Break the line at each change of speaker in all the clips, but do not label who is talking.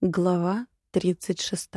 Глава 36.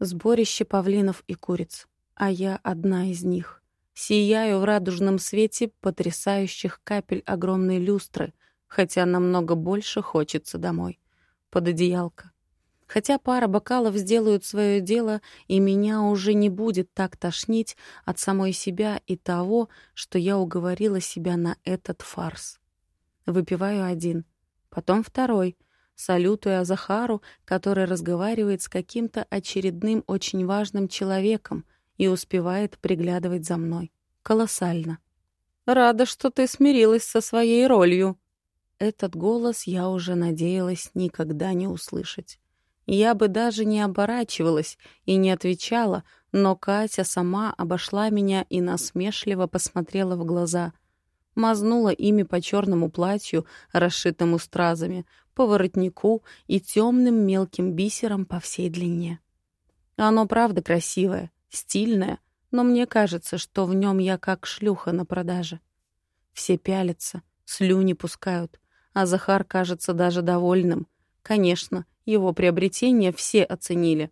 Сборище павлинов и куриц, а я одна из них. Сияю в радужном свете потрясающих капель огромной люстры, хотя намного больше хочется домой. Под одеялко. Хотя пара бокалов сделают свое дело, и меня уже не будет так тошнить от самой себя и того, что я уговорила себя на этот фарс. Выпиваю один, потом второй — салютуя Захару, который разговаривает с каким-то очередным очень важным человеком и успевает приглядывать за мной. Колоссально. «Рада, что ты смирилась со своей ролью». Этот голос я уже надеялась никогда не услышать. Я бы даже не оборачивалась и не отвечала, но Катя сама обошла меня и насмешливо посмотрела в глаза — мазнула ими по черному платью, расшитому стразами, по воротнику и темным мелким бисером по всей длине. Оно правда красивое, стильное, но мне кажется, что в нем я как шлюха на продаже. Все пялятся, слюни пускают, а Захар кажется даже довольным. Конечно, его приобретение все оценили.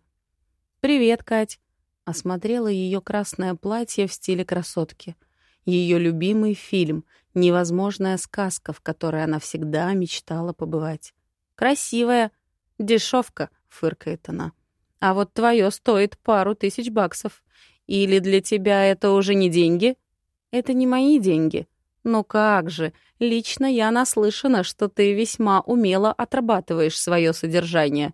«Привет, Кать!» — осмотрела ее красное платье в стиле красотки — ее любимый фильм, невозможная сказка, в которой она всегда мечтала побывать. «Красивая, дешевка», — фыркает она. «А вот твое стоит пару тысяч баксов. Или для тебя это уже не деньги?» «Это не мои деньги», «Ну как же, лично я наслышана, что ты весьма умело отрабатываешь свое содержание».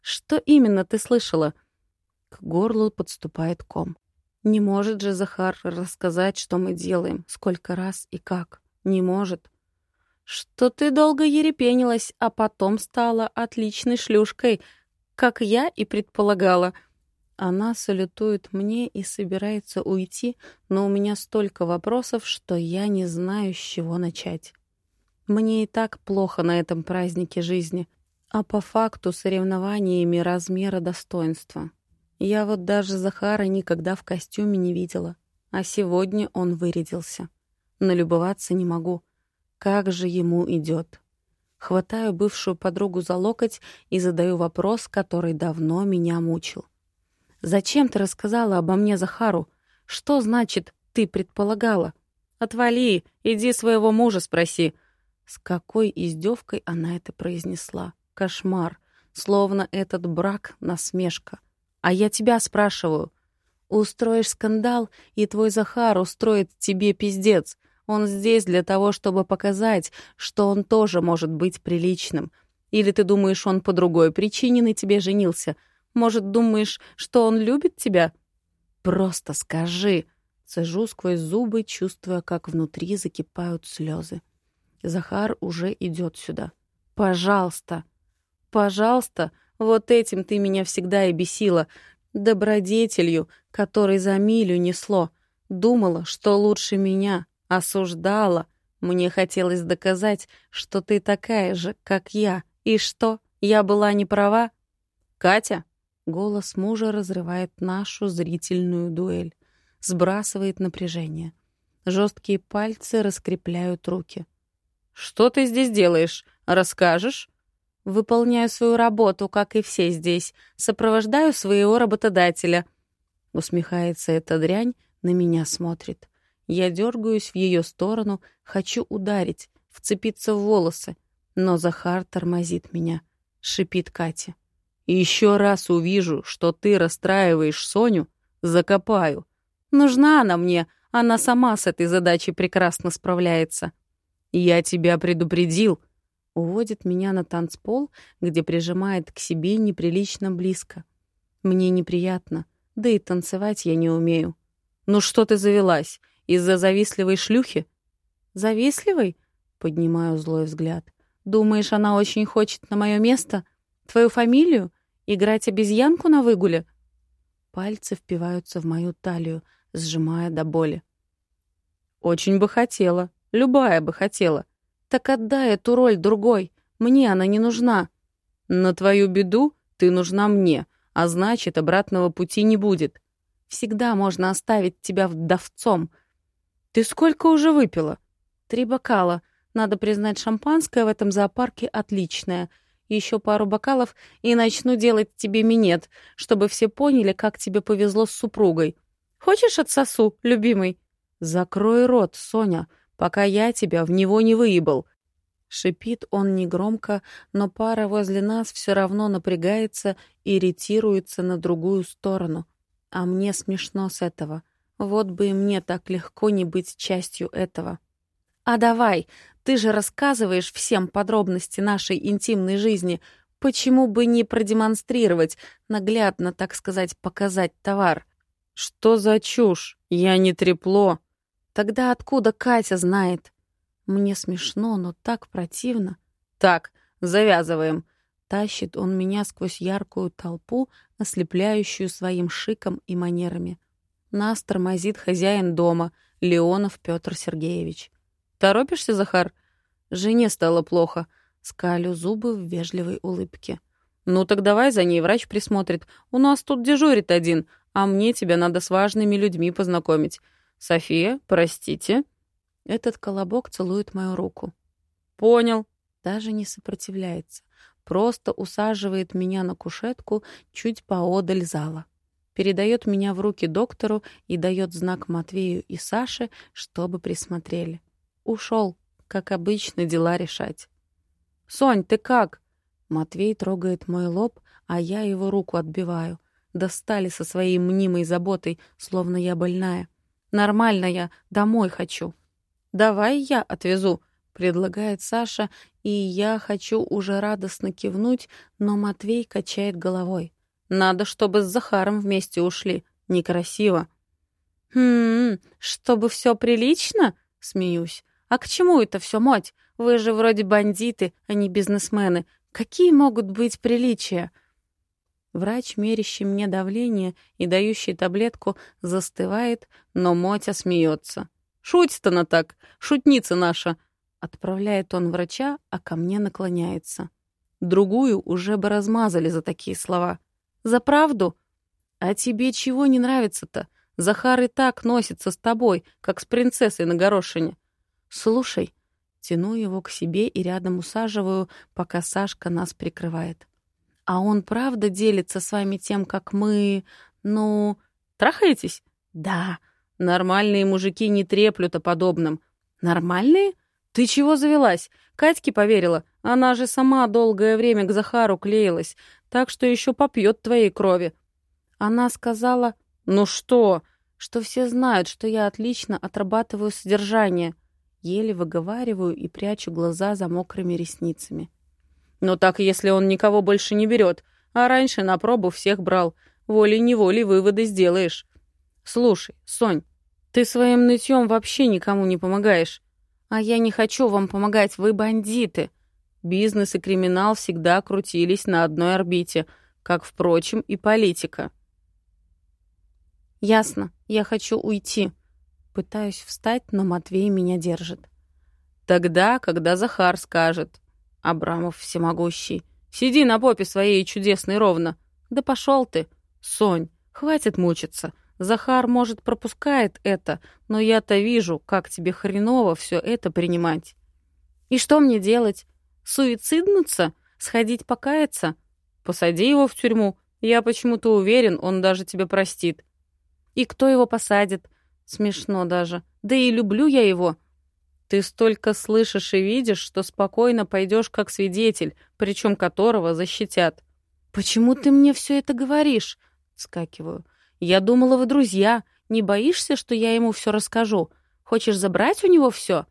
«Что именно ты слышала?» К горлу подступает ком. Не может же Захар рассказать, что мы делаем, сколько раз и как. Не может. Что ты долго ерепенилась, а потом стала отличной шлюшкой, как я и предполагала. Она салютует мне и собирается уйти, но у меня столько вопросов, что я не знаю, с чего начать. Мне и так плохо на этом празднике жизни, а по факту соревнованиями размера достоинства. Я вот даже Захара никогда в костюме не видела. А сегодня он вырядился. Налюбоваться не могу. Как же ему идет. Хватаю бывшую подругу за локоть и задаю вопрос, который давно меня мучил. «Зачем ты рассказала обо мне Захару? Что значит «ты предполагала»?» «Отвали, иди своего мужа спроси». С какой издевкой она это произнесла. Кошмар. Словно этот брак — насмешка. А я тебя спрашиваю. Устроишь скандал, и твой Захар устроит тебе пиздец. Он здесь для того, чтобы показать, что он тоже может быть приличным. Или ты думаешь, он по другой причине на тебе женился? Может, думаешь, что он любит тебя? Просто скажи. Цежу сквозь зубы, чувствуя, как внутри закипают слезы. Захар уже идет сюда. Пожалуйста. Пожалуйста, вот этим ты меня всегда и бесила. Добродетелью, которой за милю несло. Думала, что лучше меня. Осуждала. Мне хотелось доказать, что ты такая же, как я. И что, я была не права? Катя? Голос мужа разрывает нашу зрительную дуэль. Сбрасывает напряжение. Жесткие пальцы раскрепляют руки. «Что ты здесь делаешь? Расскажешь?» Выполняю свою работу, как и все здесь. Сопровождаю своего работодателя. Усмехается эта дрянь, на меня смотрит. Я дергаюсь в ее сторону, хочу ударить, вцепиться в волосы. Но Захар тормозит меня. Шипит Катя. еще раз увижу, что ты расстраиваешь Соню, закопаю. Нужна она мне, она сама с этой задачей прекрасно справляется. Я тебя предупредил, — Уводит меня на танцпол, где прижимает к себе неприлично близко. Мне неприятно, да и танцевать я не умею. «Ну что ты завелась? Из-за завистливой шлюхи?» «Завистливой?» — поднимаю злой взгляд. «Думаешь, она очень хочет на мое место? Твою фамилию? Играть обезьянку на выгуле?» Пальцы впиваются в мою талию, сжимая до боли. «Очень бы хотела. Любая бы хотела. Так отдай эту роль другой. Мне она не нужна. На твою беду ты нужна мне, а значит, обратного пути не будет. Всегда можно оставить тебя вдовцом. Ты сколько уже выпила? Три бокала. Надо признать, шампанское в этом зоопарке отличное. Еще пару бокалов и начну делать тебе минет, чтобы все поняли, как тебе повезло с супругой. Хочешь отсосу, любимый? Закрой рот, Соня, пока я тебя в него не выебал. Шипит он негромко, но пара возле нас все равно напрягается и ретируется на другую сторону. А мне смешно с этого. Вот бы и мне так легко не быть частью этого. «А давай, ты же рассказываешь всем подробности нашей интимной жизни. Почему бы не продемонстрировать, наглядно, так сказать, показать товар?»
«Что за чушь? Я не трепло».
«Тогда откуда Катя знает?» Мне смешно, но так противно.
«Так, завязываем».
Тащит он меня сквозь яркую толпу, ослепляющую своим шиком и манерами. Нас тормозит хозяин дома, Леонов Петр Сергеевич.
«Торопишься, Захар?»
Жене стало плохо. Скалю зубы в вежливой улыбке.
«Ну так давай за ней, врач присмотрит. У нас тут дежурит один, а мне тебя надо с важными людьми познакомить. София, простите».
Этот колобок целует мою руку.
«Понял».
Даже не сопротивляется. Просто усаживает меня на кушетку чуть поодаль зала. Передает меня в руки доктору и дает знак Матвею и Саше, чтобы присмотрели. Ушел, как обычно, дела решать.
«Сонь, ты как?»
Матвей трогает мой лоб, а я его руку отбиваю. Достали со своей мнимой заботой, словно я больная. Нормально я, домой хочу.
«Давай я отвезу», —
предлагает Саша, и я хочу уже радостно кивнуть, но Матвей качает головой.
«Надо, чтобы с Захаром вместе ушли. Некрасиво».
«Хм, чтобы все прилично?» — смеюсь. «А к чему это все, мать? Вы же вроде бандиты, а не бизнесмены. Какие могут быть приличия?» Врач, мерящий мне давление и дающий таблетку, застывает, но Мотя смеется.
«Шутит она так, шутница наша!»
Отправляет он врача, а ко мне наклоняется. Другую уже бы размазали за такие слова. «За правду? А тебе чего не нравится-то? Захар и так носится с тобой, как с принцессой на горошине. «Слушай». Тяну его к себе и рядом усаживаю, пока Сашка нас прикрывает. «А он правда делится с вами тем, как мы... ну...
трахаетесь?»
«Да».
«Нормальные мужики не треплют о подобном».
«Нормальные? Ты чего завелась? Катьке поверила? Она же сама долгое время к Захару клеилась, так что еще попьет твоей крови». Она сказала...
«Ну что?»
«Что все знают, что я отлично отрабатываю содержание». Еле выговариваю и прячу глаза за мокрыми ресницами.
«Ну так, если он никого больше не берет, а раньше на пробу всех брал, волей-неволей выводы сделаешь. Слушай, Сонь, ты своим нытьем вообще никому не помогаешь.
А я не хочу вам помогать, вы бандиты».
Бизнес и криминал всегда крутились на одной орбите, как, впрочем, и политика.
«Ясно, я хочу уйти», Пытаюсь встать, но Матвей меня держит.
Тогда, когда Захар скажет. Абрамов всемогущий. Сиди на попе своей чудесной ровно. Да пошел ты. Сонь, хватит мучиться. Захар, может, пропускает это, но я-то вижу, как тебе хреново все это принимать.
И что мне делать? Суициднуться? Сходить покаяться?
Посади его в тюрьму. Я почему-то уверен, он даже тебя простит.
И кто его посадит? Смешно даже. Да и люблю я его.
Ты столько слышишь и видишь, что спокойно пойдешь как свидетель, причем которого защитят.
Почему ты мне все это говоришь? Скакиваю. Я думала, вы друзья. Не боишься, что я ему все расскажу? Хочешь забрать у него все?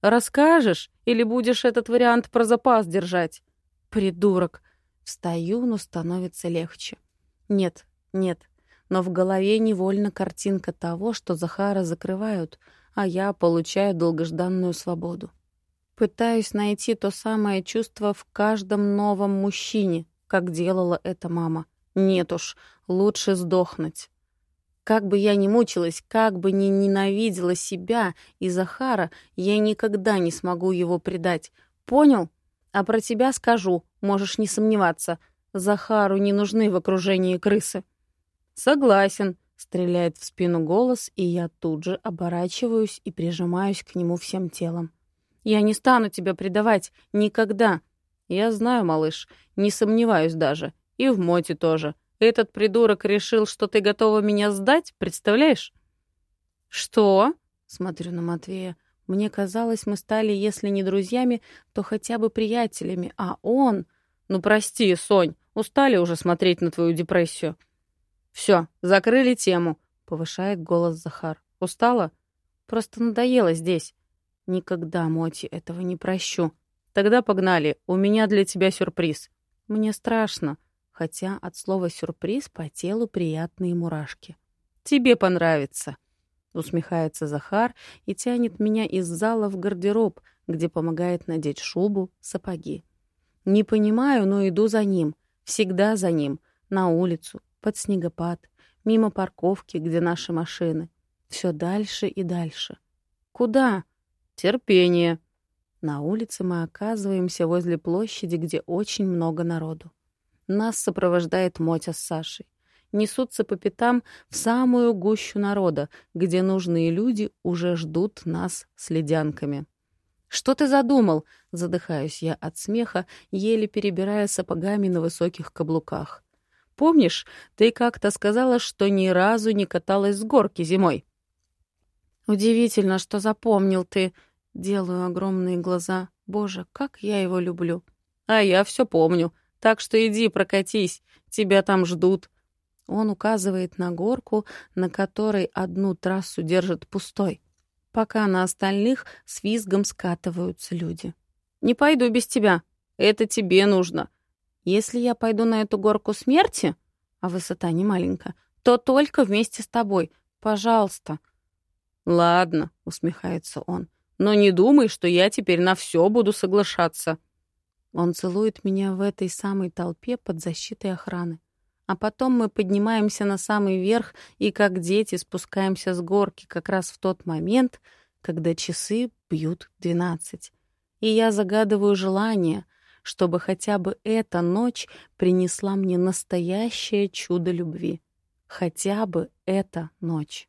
Расскажешь или будешь этот вариант про запас держать?
Придурок. Встаю, но становится легче. Нет, нет, но в голове невольно картинка того, что Захара закрывают, а я получаю долгожданную свободу. Пытаюсь найти то самое чувство в каждом новом мужчине, как делала эта мама. Нет уж, лучше сдохнуть. Как бы я ни мучилась, как бы ни ненавидела себя и Захара, я никогда не смогу его предать. Понял? А про тебя скажу, можешь не сомневаться. Захару не нужны в окружении крысы.
«Согласен», —
стреляет в спину голос, и я тут же оборачиваюсь и прижимаюсь к нему всем телом. «Я не стану тебя предавать. Никогда.
Я знаю, малыш, не сомневаюсь даже. И в Моте тоже. Этот придурок решил, что ты готова меня сдать, представляешь?
Что? Смотрю на Матвея. Мне казалось, мы стали, если не друзьями, то хотя бы приятелями, а он...
Ну, прости, Сонь, устали уже смотреть на твою депрессию. Все, закрыли тему, повышает голос Захар. Устала?
Просто надоело здесь. Никогда, Моти, этого не прощу.
Тогда погнали, у меня для тебя сюрприз.
Мне страшно, хотя от слова «сюрприз» по телу приятные мурашки.
Тебе понравится.
Усмехается Захар и тянет меня из зала в гардероб, где помогает надеть шубу, сапоги. Не понимаю, но иду за ним. Всегда за ним. На улицу, под снегопад, мимо парковки, где наши машины. Все дальше и дальше. Куда?
Терпение.
На улице мы оказываемся возле площади, где очень много народу. Нас сопровождает Мотя с Сашей несутся по пятам в самую гущу народа, где нужные люди уже ждут нас с ледянками. «Что ты задумал?» — задыхаюсь я от смеха, еле перебирая сапогами на высоких каблуках. «Помнишь, ты как-то сказала, что ни разу не каталась с горки зимой?» «Удивительно, что запомнил ты!» — делаю огромные глаза. «Боже, как я его люблю!»
«А я все помню. Так что иди прокатись, тебя там ждут»,
он указывает на горку, на которой одну трассу держит пустой, пока на остальных с визгом скатываются люди.
«Не пойду без тебя. Это тебе нужно.
Если я пойду на эту горку смерти, а высота не маленькая, то только вместе с тобой. Пожалуйста».
«Ладно», — усмехается он, «но не думай, что я теперь на все буду соглашаться».
Он целует меня в этой самой толпе под защитой охраны. А потом мы поднимаемся на самый верх и, как дети, спускаемся с горки как раз в тот момент, когда часы бьют двенадцать. И я загадываю желание, чтобы хотя бы эта ночь принесла мне настоящее чудо любви. Хотя бы эта ночь.